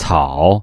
草。